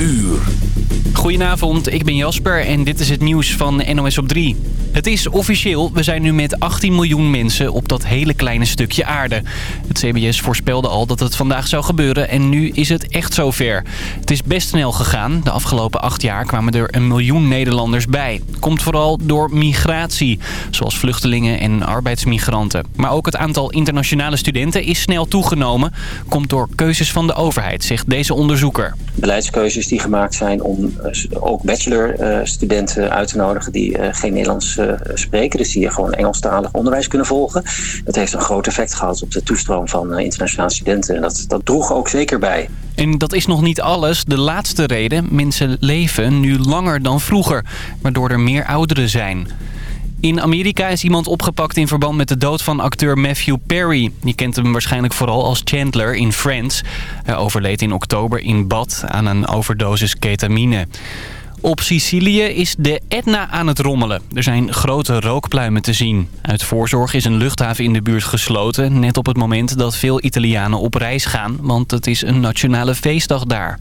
uur. Goedenavond, ik ben Jasper en dit is het nieuws van NOS op 3. Het is officieel, we zijn nu met 18 miljoen mensen op dat hele kleine stukje aarde. Het CBS voorspelde al dat het vandaag zou gebeuren en nu is het echt zover. Het is best snel gegaan. De afgelopen acht jaar kwamen er een miljoen Nederlanders bij. Komt vooral door migratie, zoals vluchtelingen en arbeidsmigranten. Maar ook het aantal internationale studenten is snel toegenomen. Komt door keuzes van de overheid, zegt deze onderzoeker. Beleidskeuzes die gemaakt zijn om eh, ook bachelorstudenten uit te nodigen die eh, geen Nederlands eh, spreken. Dus die gewoon Engelstalig onderwijs kunnen volgen. Dat heeft een groot effect gehad op de toestroom van internationale studenten. En dat, dat droeg ook zeker bij. En dat is nog niet alles. De laatste reden, mensen leven nu langer dan vroeger, waardoor er meer ouderen zijn. In Amerika is iemand opgepakt in verband met de dood van acteur Matthew Perry. Je kent hem waarschijnlijk vooral als Chandler in Friends. Hij overleed in oktober in bad aan een overdosis ketamine. Op Sicilië is de Etna aan het rommelen. Er zijn grote rookpluimen te zien. Uit voorzorg is een luchthaven in de buurt gesloten... net op het moment dat veel Italianen op reis gaan... want het is een nationale feestdag daar.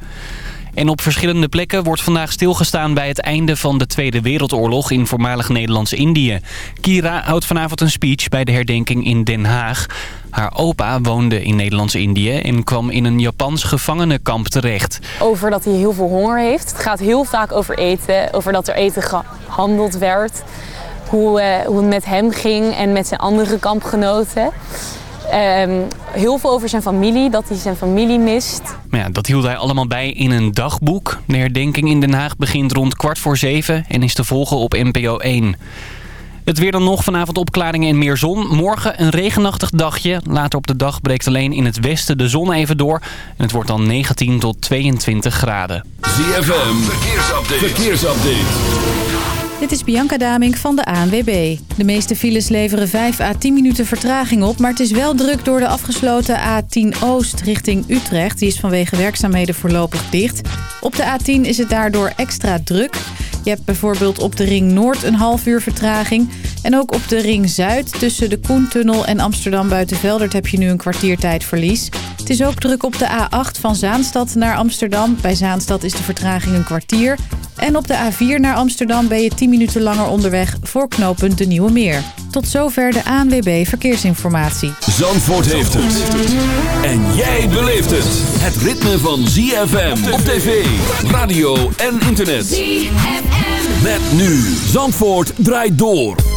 En op verschillende plekken wordt vandaag stilgestaan bij het einde van de Tweede Wereldoorlog in voormalig Nederlands-Indië. Kira houdt vanavond een speech bij de herdenking in Den Haag. Haar opa woonde in Nederlands-Indië en kwam in een Japans gevangenenkamp terecht. Over dat hij heel veel honger heeft. Het gaat heel vaak over eten, over dat er eten gehandeld werd. Hoe, uh, hoe het met hem ging en met zijn andere kampgenoten. Um, heel veel over zijn familie, dat hij zijn familie mist. Maar ja, dat hield hij allemaal bij in een dagboek. De herdenking in Den Haag begint rond kwart voor zeven en is te volgen op NPO 1. Het weer dan nog, vanavond opklaringen en meer zon. Morgen een regenachtig dagje. Later op de dag breekt alleen in het westen de zon even door. En het wordt dan 19 tot 22 graden. ZFM, verkeersupdate. verkeersupdate. Dit is Bianca Damink van de ANWB. De meeste files leveren 5 à 10 minuten vertraging op... maar het is wel druk door de afgesloten A10 Oost richting Utrecht. Die is vanwege werkzaamheden voorlopig dicht. Op de A10 is het daardoor extra druk. Je hebt bijvoorbeeld op de Ring Noord een half uur vertraging... en ook op de Ring Zuid tussen de Koentunnel en Amsterdam Buitenveldert... heb je nu een kwartiertijdverlies. Het is ook druk op de A8 van Zaanstad naar Amsterdam. Bij Zaanstad is de vertraging een kwartier... En op de A4 naar Amsterdam ben je 10 minuten langer onderweg voor knooppunt De Nieuwe Meer. Tot zover de ANWB Verkeersinformatie. Zandvoort heeft het. En jij beleeft het. Het ritme van ZFM op tv, radio en internet. ZFM. Met nu. Zandvoort draait door.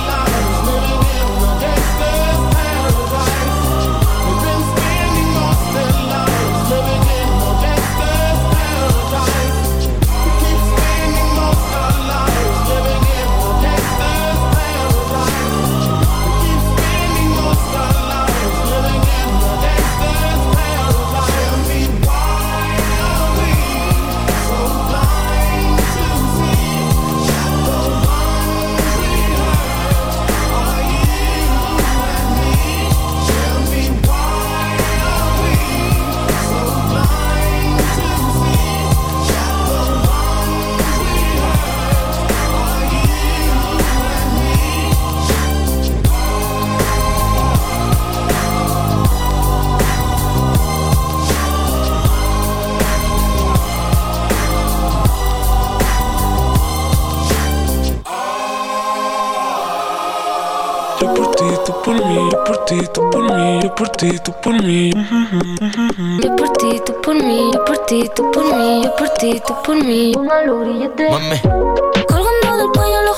Por ti, tú por mí. Yo por ti, tú por mí, yo por ti, tú por mí, yo por ti, tú por mí. Póngalo grillete. Mami. Colgando del cuello los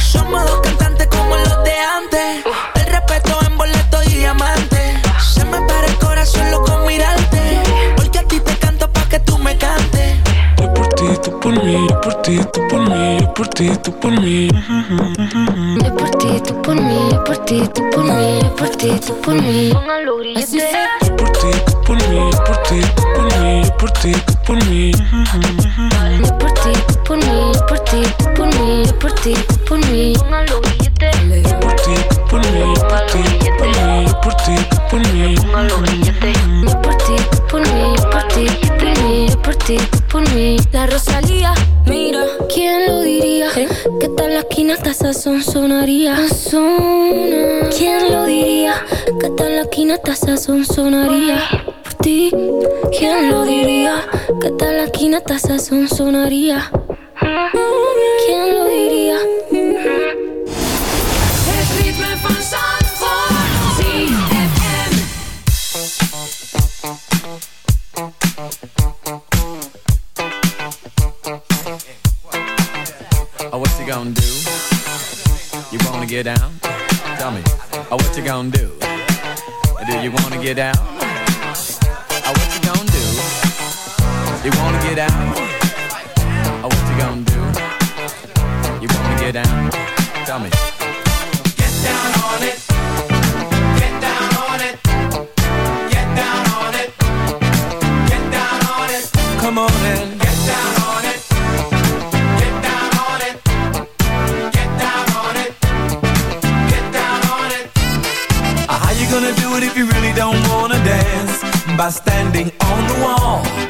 Somos dos cantantes como los de antes. El respeto en boleto y diamante. Se me para el corazón loco mirarte. Porque a ti te canto pa' que tú me cantes. Yo por ti, tú por mí, yo por ti, tú por mí, yo por ti, tú por mí. Yo por ti, tú por mí, yo por ti, tú por mí, yo por ti, tú por mí. Póngalo grillete. Yo por ti, por mí, por ti, por mí, por ti, por mí. Por ti, por mí, por ti, por mí, por ti, por mí. Por ti, por mí, por ti, por mí, por ti, por mí. Por ti, por mí, por ti, por mí, por por mí. La Rosalía, mira, ¿quién lo diría? Que tal la esquina hasta son sonaría. ¿Quién lo diría? Que tal la esquina hasta son sonaría. ti. ¿Quién lo diría? Que la sonaría. ¿Quién lo diría? Oh, what you gonna do? You wanna get down? Tell me. Oh, what you gonna do? Do you wanna get down? get down? Oh, what you gonna do? You gonna get down? Tell me. Get down on it. Get down on it. Get down on it. Get down on it. Come on in! get down on it. Get down on it. Get down on it. Get down on it. How you gonna do it if you really don't wanna dance? By standing on the wall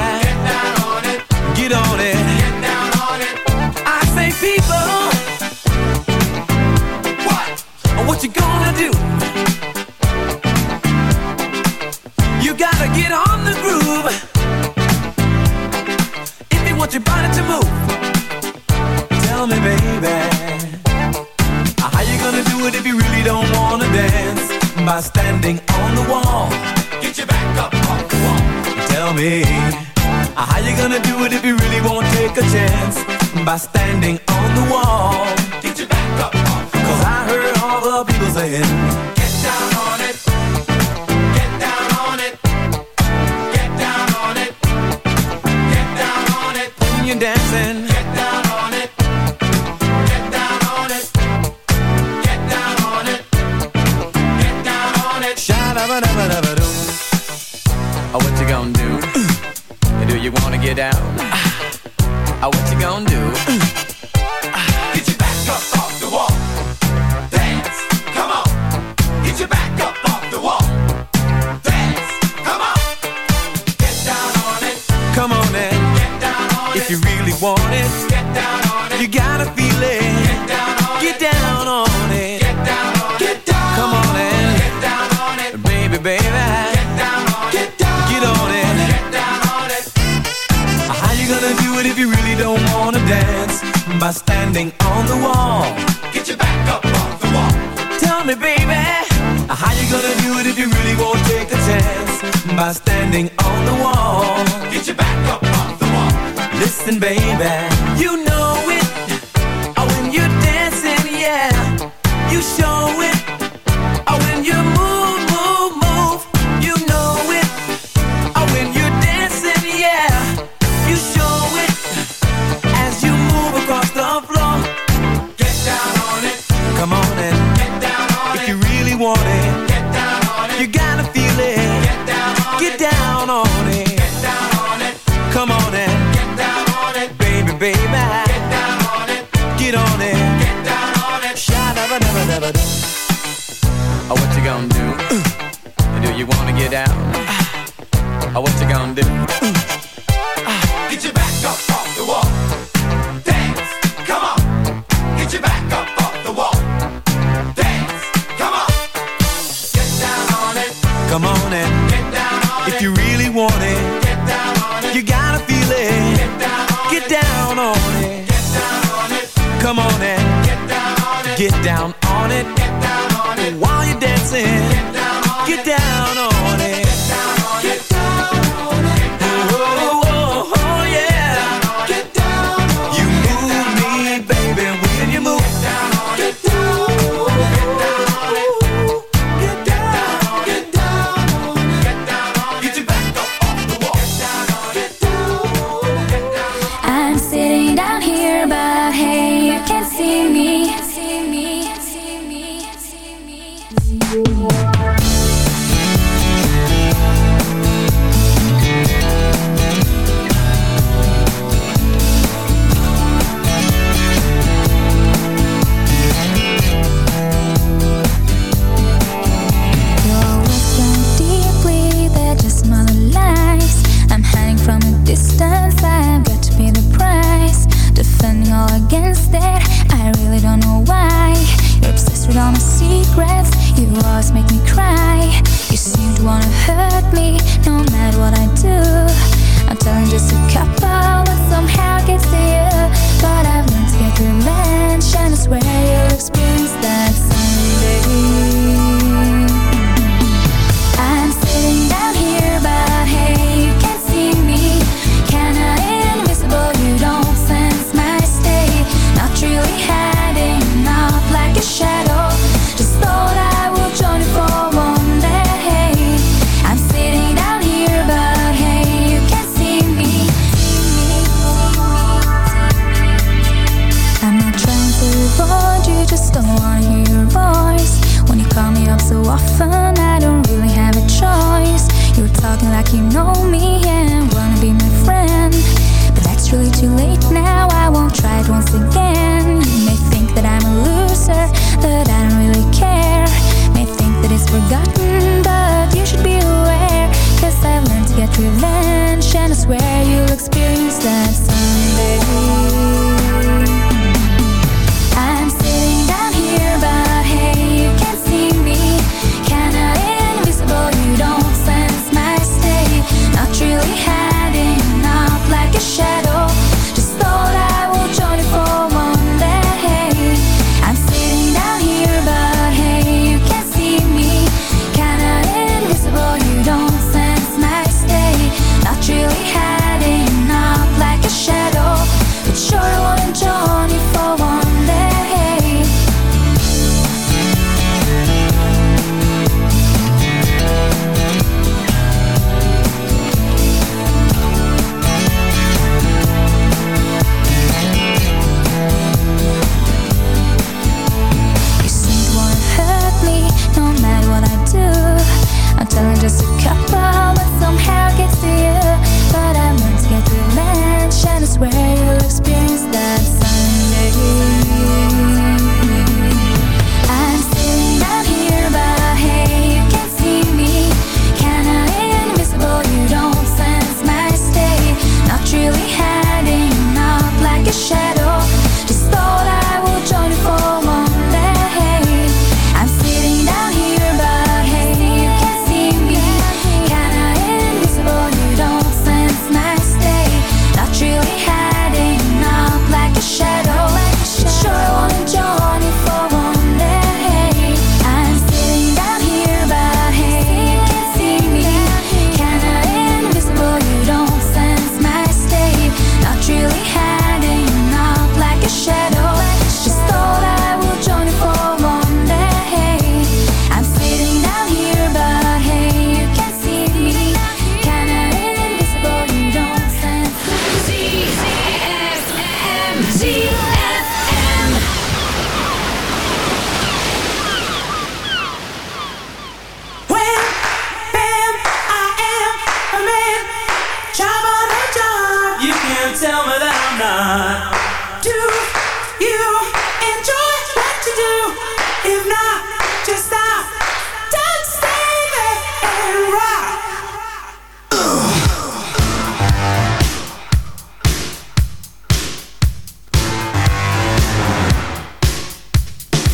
by standing on the wall. Get your back up. Cause I heard all the people saying show it.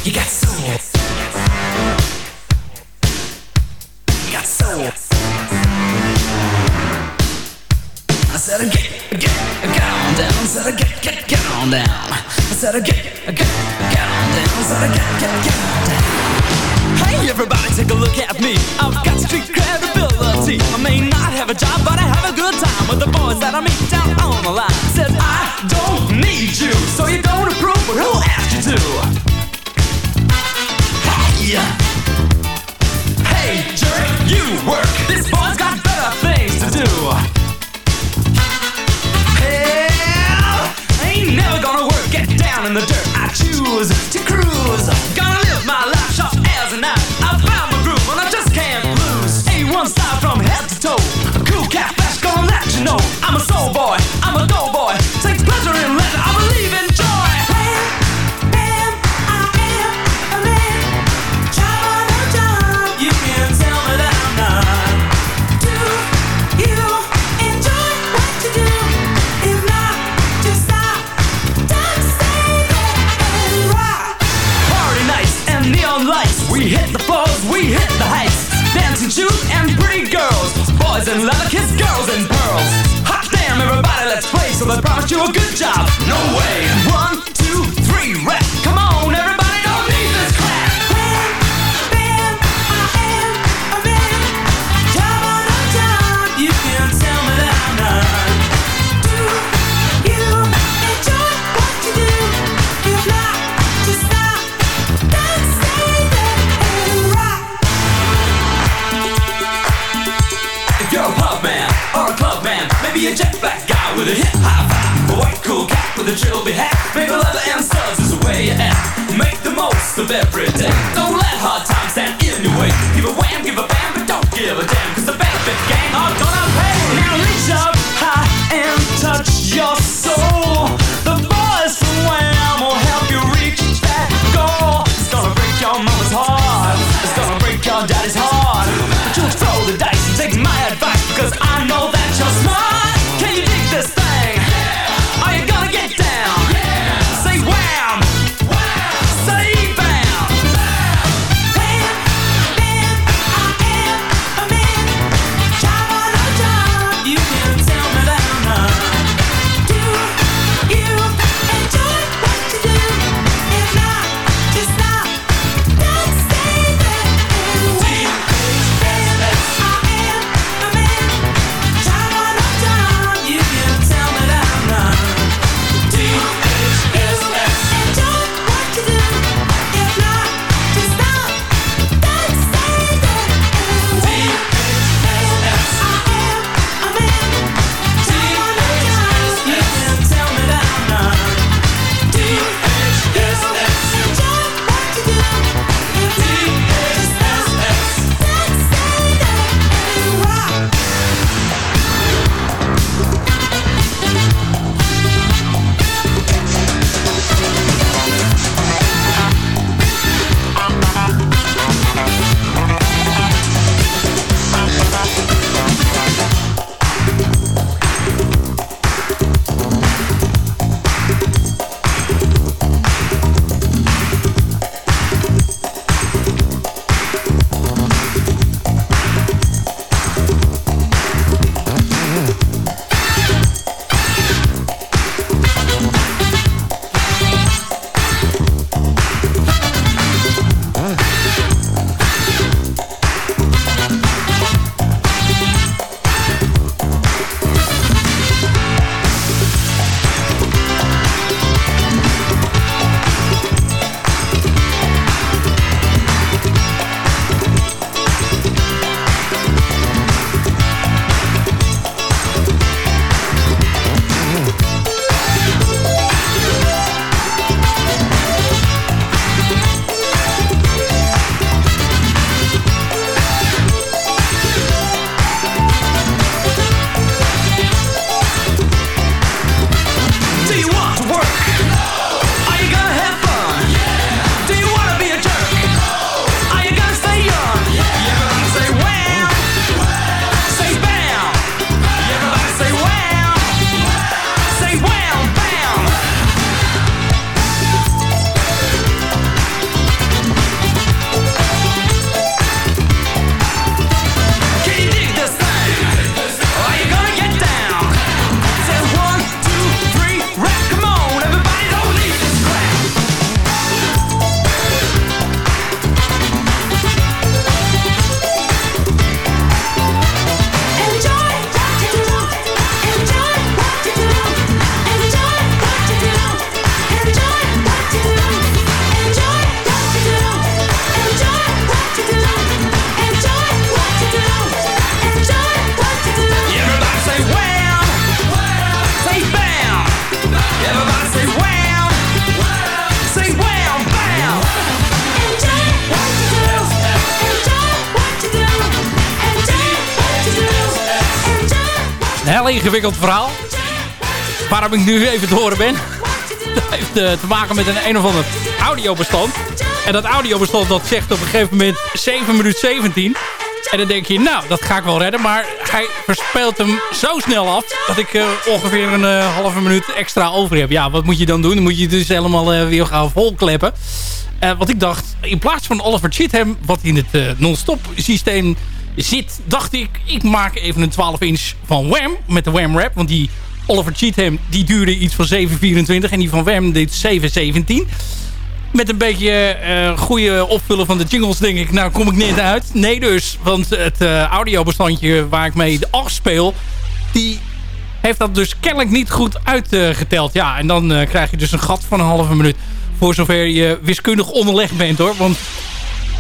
You got soul. You got soul. I said, get, get, get on down. I said, get, get, get on down. I said, get, get, get on down. I said, get, get, get on down. Hey, everybody, take a look at me. I've got street credibility. I may not have a job, but I have a good time with the boys that I meet down on the line. pretty girls, boys in leather kiss girls in pearls. Hot damn, everybody, let's play. So they promised you a good job. No way. One, two, three, rap. Come on. be a jet black guy with a hip hop vibe. A white cool cat with a trilby hat. Maybe leather and studs is the way you act. Make the most of every day. Don't let hard times ingewikkeld verhaal. Waarom ik nu even te horen ben. Dat heeft uh, te maken met een een of ander audiobestand. En dat audiobestand dat zegt op een gegeven moment 7 minuten 17. En dan denk je, nou, dat ga ik wel redden. Maar hij verspeelt hem zo snel af... dat ik uh, ongeveer een uh, halve minuut extra over heb. Ja, wat moet je dan doen? Dan moet je dus helemaal weer gaan volkleppen. wat ik dacht, in plaats van Oliver Chitham... wat in het non-stop systeem zit... dacht ik, ik maak even een 12 inch van Wham... met de Wham rap. Want die Oliver Cheatham, die duurde iets van 7,24. En die van Wham deed 7,17 met een beetje uh, goede opvullen van de jingles denk ik, nou kom ik net uit. Nee dus, want het uh, audiobestandje waar ik mee afspeel, die heeft dat dus kennelijk niet goed uitgeteld. ja, en dan uh, krijg je dus een gat van een halve minuut. Voor zover je wiskundig onderlegd bent hoor. Want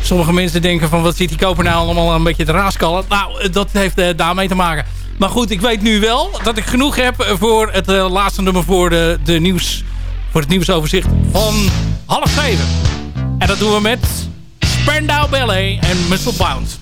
sommige mensen denken van wat zit die koper nou allemaal een beetje te raaskallen. Nou, dat heeft daarmee te maken. Maar goed, ik weet nu wel dat ik genoeg heb voor het laatste nummer voor de, de nieuws voor het nieuwsoverzicht van half zeven. En dat doen we met Spandau Ballet en Muscle Bound.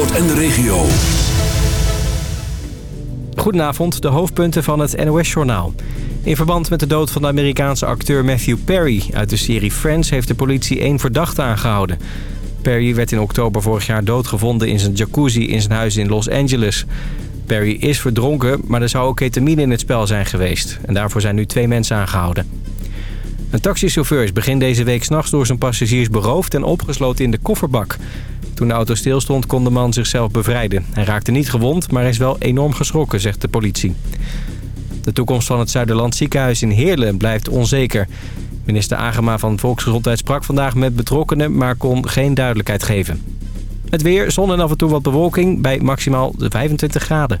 En de regio. Goedenavond, de hoofdpunten van het NOS-journaal. In verband met de dood van de Amerikaanse acteur Matthew Perry uit de serie Friends... heeft de politie één verdachte aangehouden. Perry werd in oktober vorig jaar doodgevonden in zijn jacuzzi in zijn huis in Los Angeles. Perry is verdronken, maar er zou ook ketamine in het spel zijn geweest. En daarvoor zijn nu twee mensen aangehouden. Een taxichauffeur is begin deze week s'nachts door zijn passagiers beroofd en opgesloten in de kofferbak. Toen de auto stilstond kon de man zichzelf bevrijden. Hij raakte niet gewond, maar is wel enorm geschrokken, zegt de politie. De toekomst van het Zuiderland ziekenhuis in Heerlen blijft onzeker. Minister Agema van Volksgezondheid sprak vandaag met betrokkenen... maar kon geen duidelijkheid geven. Het weer, zon en af en toe wat bewolking bij maximaal 25 graden.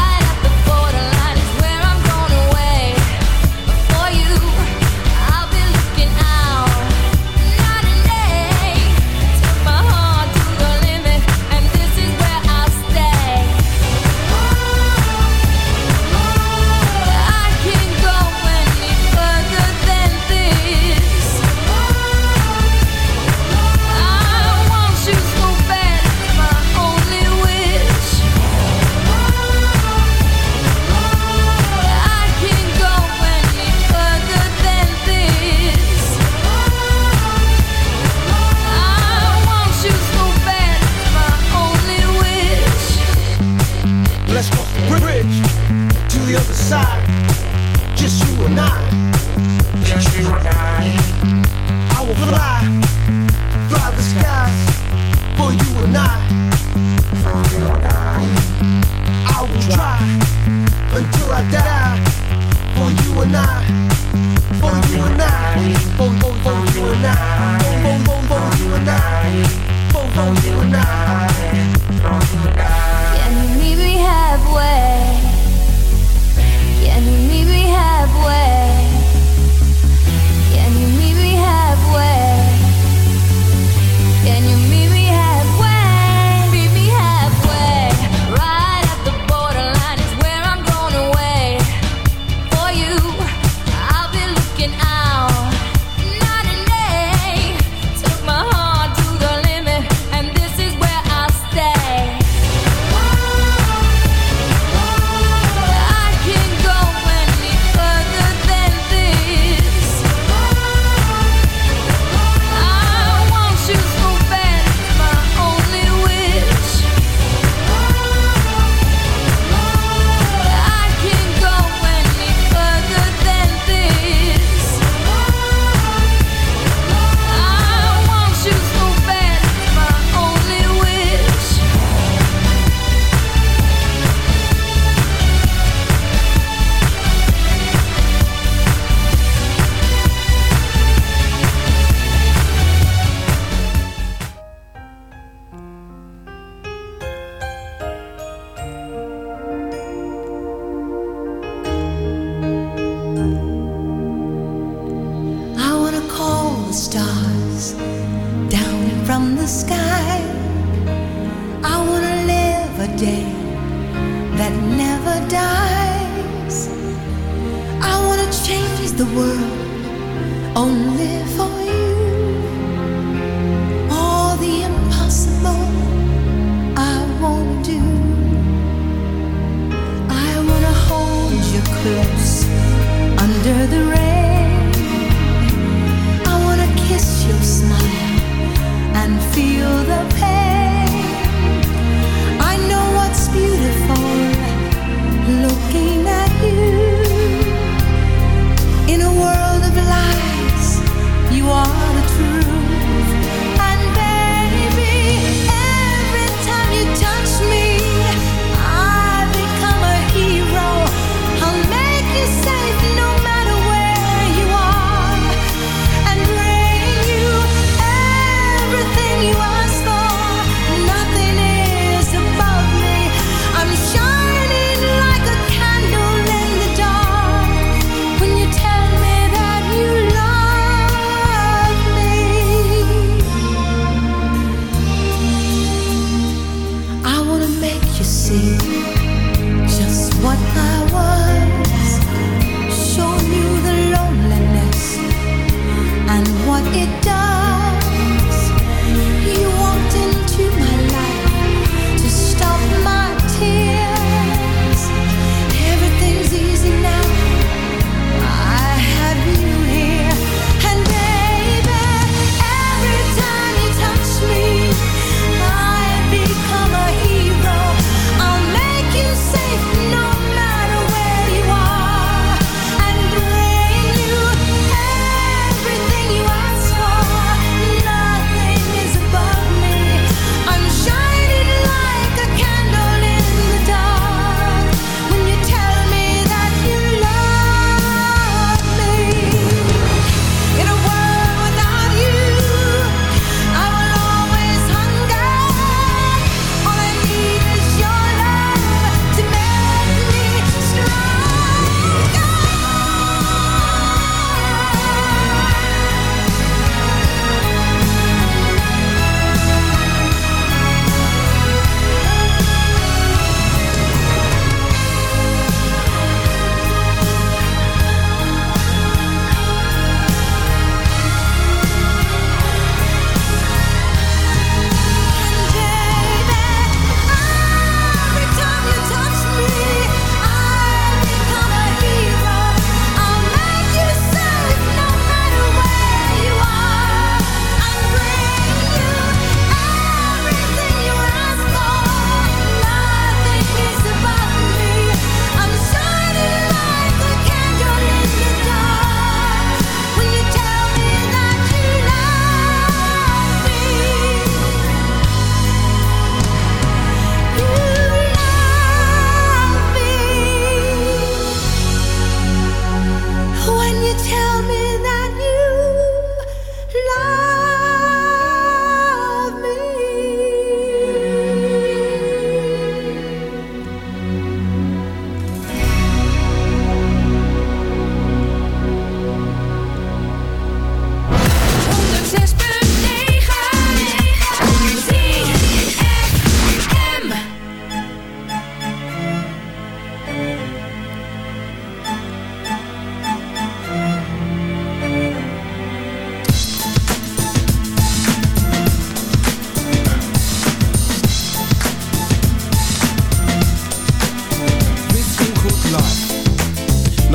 and I. For, for, for you and I. For, for you and I. Can you meet me halfway? Can you close under the rain.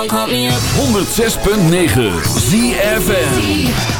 Me up. 106.9 ZFN